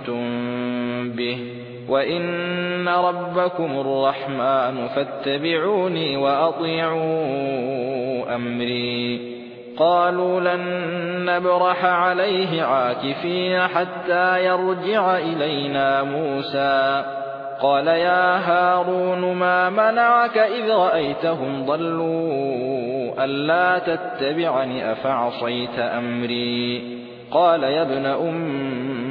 فتنتم به وإن ربكم الرحمن فاتبعوني وأطيعوا أمري قالوا لن نبرح عليه عاكفين حتى يرجع إلينا موسى قال يا هارون ما منعك إذ رأيتهم ضلوا ألا تتبعني أفعصيت أمري قال يا ابن أم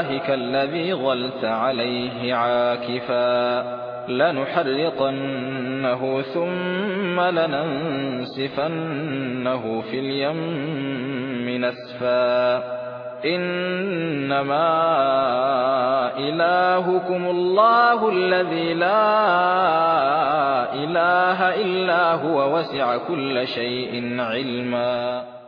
إلهك الذي ظلت عليه عاكفا لنحرقنه ثم لننسفنه في اليم نسفا إنما إلهكم الله الذي لا إله إلا هو وسع كل شيء علما